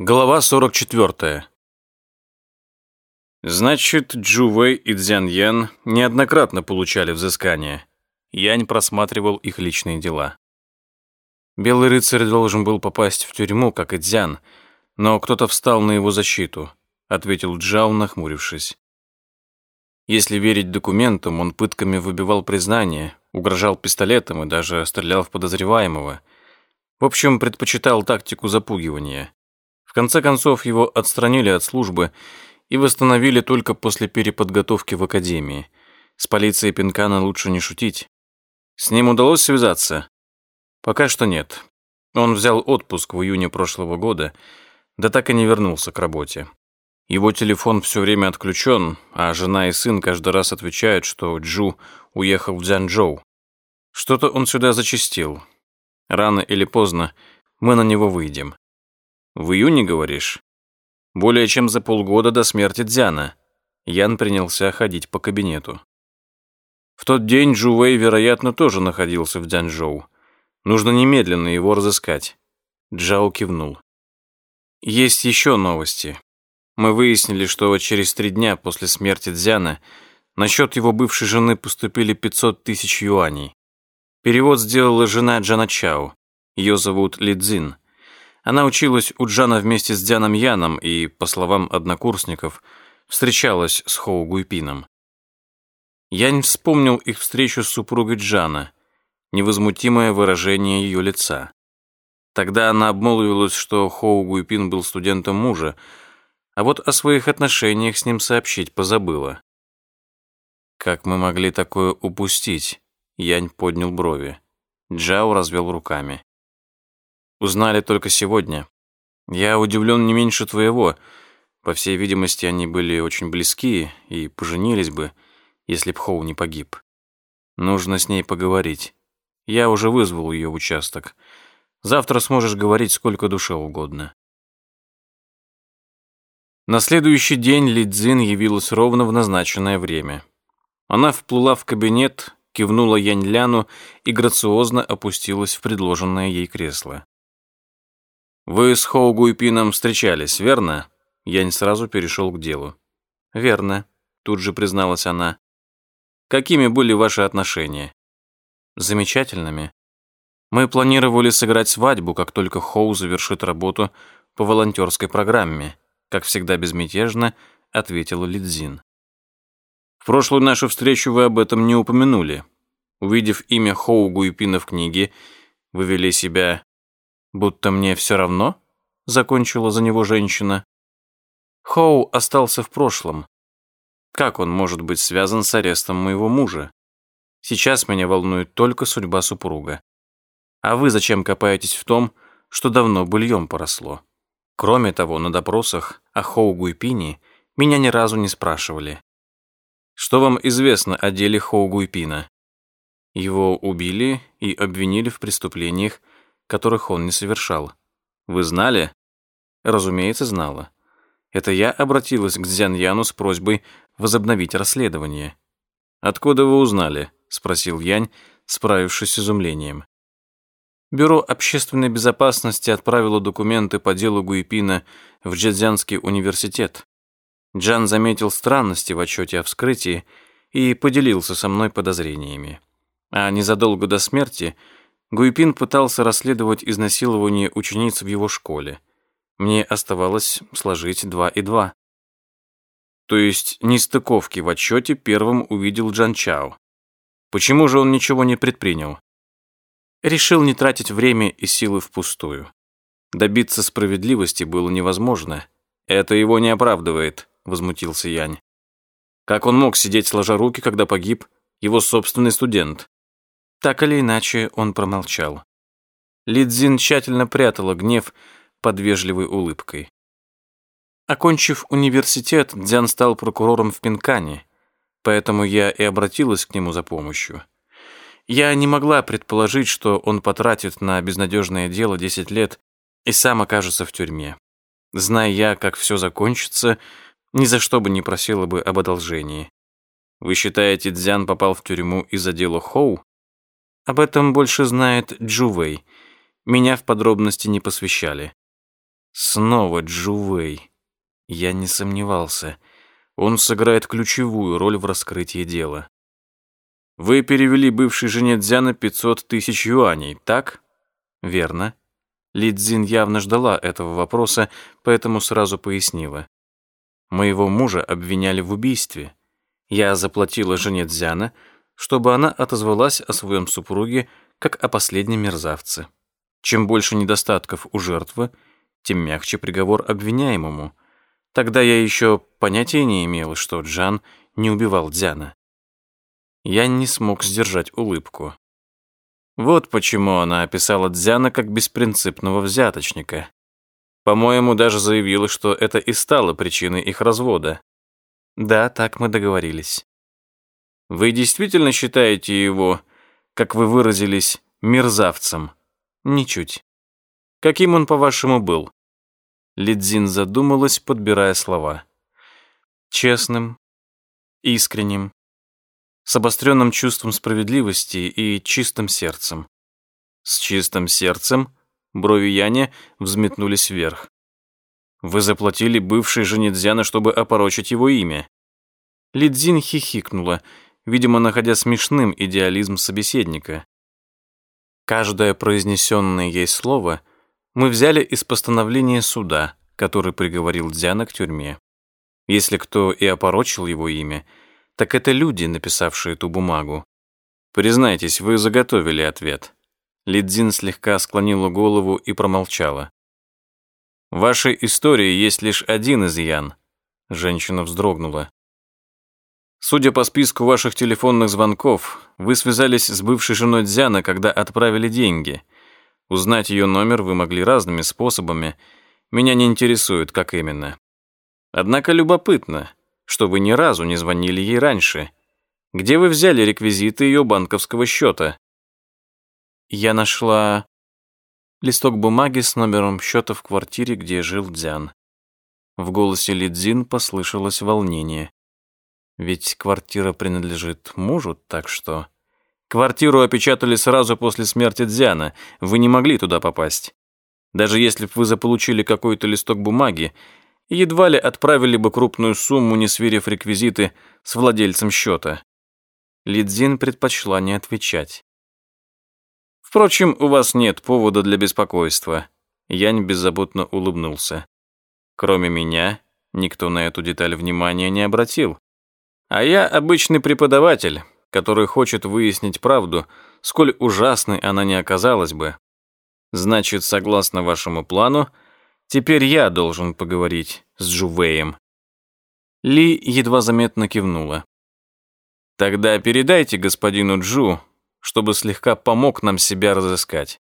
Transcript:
Глава 44. Значит, Джувей и Цзяньян неоднократно получали взыскание. Янь просматривал их личные дела. Белый рыцарь должен был попасть в тюрьму, как и Дзян, но кто-то встал на его защиту, ответил Джао, нахмурившись. Если верить документам, он пытками выбивал признание, угрожал пистолетом и даже стрелял в подозреваемого. В общем, предпочитал тактику запугивания. Конце концов, его отстранили от службы и восстановили только после переподготовки в академии. С полицией Пинкана лучше не шутить. С ним удалось связаться? Пока что нет. Он взял отпуск в июне прошлого года, да так и не вернулся к работе. Его телефон все время отключен, а жена и сын каждый раз отвечают, что Джу уехал в Дзянчжоу. Что-то он сюда зачастил. Рано или поздно мы на него выйдем. В июне, говоришь? Более чем за полгода до смерти Дзяна. Ян принялся ходить по кабинету. В тот день Джувей, вероятно, тоже находился в Дзянчжоу. Нужно немедленно его разыскать. Джао кивнул. Есть еще новости. Мы выяснили, что через три дня после смерти Дзяна на счет его бывшей жены поступили 500 тысяч юаней. Перевод сделала жена Джана Чао. Ее зовут Ли Цзин. Она училась у Джана вместе с Дзяном Яном и, по словам однокурсников, встречалась с Хоу Гуйпином. Янь вспомнил их встречу с супругой Джана, невозмутимое выражение ее лица. Тогда она обмолвилась, что Хоу Гуйпин был студентом мужа, а вот о своих отношениях с ним сообщить позабыла. «Как мы могли такое упустить?» Янь поднял брови. Джао развел руками. Узнали только сегодня. Я удивлен не меньше твоего. По всей видимости, они были очень близки и поженились бы, если б Хоу не погиб. Нужно с ней поговорить. Я уже вызвал ее в участок. Завтра сможешь говорить сколько душе угодно. На следующий день Лидзин явилась ровно в назначенное время. Она вплыла в кабинет, кивнула Янь Ляну и грациозно опустилась в предложенное ей кресло. «Вы с Хоу Гуйпином встречались, верно?» Янь сразу перешел к делу. «Верно», — тут же призналась она. «Какими были ваши отношения?» «Замечательными. Мы планировали сыграть свадьбу, как только Хоу завершит работу по волонтерской программе», как всегда безмятежно ответила Лидзин. «В прошлую нашу встречу вы об этом не упомянули. Увидев имя Хоу Гуйпина в книге, вы вели себя Будто мне все равно, закончила за него женщина. Хоу остался в прошлом. Как он может быть связан с арестом моего мужа? Сейчас меня волнует только судьба супруга. А вы зачем копаетесь в том, что давно быльем поросло? Кроме того, на допросах о Хоу Гуйпине меня ни разу не спрашивали. Что вам известно о деле Хоу Гуйпина? Его убили и обвинили в преступлениях, которых он не совершал. Вы знали? Разумеется, знала. Это я обратилась к Дзяньяну с просьбой возобновить расследование. «Откуда вы узнали?» — спросил Янь, справившись с изумлением. Бюро общественной безопасности отправило документы по делу Гуйпина в Джэцзянский университет. Джан заметил странности в отчете о вскрытии и поделился со мной подозрениями. А незадолго до смерти — Гуйпин пытался расследовать изнасилование учениц в его школе. Мне оставалось сложить два и два. То есть нестыковки в отчете первым увидел Джан Чао. Почему же он ничего не предпринял? Решил не тратить время и силы впустую. Добиться справедливости было невозможно. Это его не оправдывает, возмутился Янь. Как он мог сидеть сложа руки, когда погиб его собственный студент? Так или иначе, он промолчал. Лидзин тщательно прятала гнев под вежливой улыбкой. Окончив университет, Дзян стал прокурором в Пинкане, поэтому я и обратилась к нему за помощью. Я не могла предположить, что он потратит на безнадежное дело 10 лет и сам окажется в тюрьме. Зная я, как все закончится, ни за что бы не просила бы об одолжении. Вы считаете, Дзян попал в тюрьму из-за дела Хоу? Об этом больше знает Джувей. Меня в подробности не посвящали. Снова Джувей. Я не сомневался. Он сыграет ключевую роль в раскрытии дела. Вы перевели бывшей жене Дзяна 500 тысяч юаней, так? Верно. Лидзин явно ждала этого вопроса, поэтому сразу пояснила. Моего мужа обвиняли в убийстве. Я заплатила жене Дзяна, чтобы она отозвалась о своем супруге как о последнем мерзавце. Чем больше недостатков у жертвы, тем мягче приговор обвиняемому. Тогда я еще понятия не имел, что Джан не убивал Дзяна. Я не смог сдержать улыбку. Вот почему она описала Дзяна как беспринципного взяточника. По-моему, даже заявила, что это и стало причиной их развода. Да, так мы договорились. Вы действительно считаете его, как вы выразились, мерзавцем? Ничуть. Каким он, по-вашему, был? Лидзин задумалась, подбирая слова. Честным, искренним, с обостренным чувством справедливости и чистым сердцем. С чистым сердцем брови Яни взметнулись вверх. Вы заплатили бывшей жене Дзяна, чтобы опорочить его имя. Лидзин хихикнула, видимо, находя смешным идеализм собеседника. Каждое произнесенное ей слово мы взяли из постановления суда, который приговорил Дзяна к тюрьме. Если кто и опорочил его имя — так это люди, написавшие эту бумагу. Признайтесь, вы заготовили ответ. Лидзин слегка склонила голову и промолчала. В вашей истории есть лишь один изъян. Женщина вздрогнула. Судя по списку ваших телефонных звонков, вы связались с бывшей женой Дзяна, когда отправили деньги. Узнать ее номер вы могли разными способами. Меня не интересует, как именно. Однако любопытно что вы ни разу не звонили ей раньше. Где вы взяли реквизиты ее банковского счета? Я нашла листок бумаги с номером счета в квартире, где жил Дзян. В голосе Лидзин послышалось волнение. Ведь квартира принадлежит мужу, так что... Квартиру опечатали сразу после смерти Дзяна. Вы не могли туда попасть. Даже если бы вы заполучили какой-то листок бумаги, едва ли отправили бы крупную сумму, не сверив реквизиты с владельцем счета. Лидзин предпочла не отвечать. «Впрочем, у вас нет повода для беспокойства», Янь беззаботно улыбнулся. «Кроме меня, никто на эту деталь внимания не обратил. А я обычный преподаватель, который хочет выяснить правду, сколь ужасной она не оказалась бы. Значит, согласно вашему плану, Теперь я должен поговорить с Джувеем. Ли едва заметно кивнула. Тогда передайте господину Джу, чтобы слегка помог нам себя разыскать.